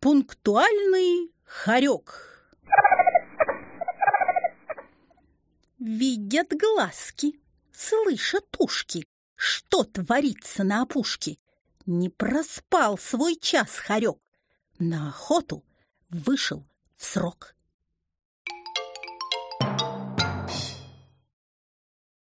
Пунктуальный хорек. Видят глазки, слышат ушки, что творится на опушке. Не проспал свой час хорек, на охоту вышел в срок.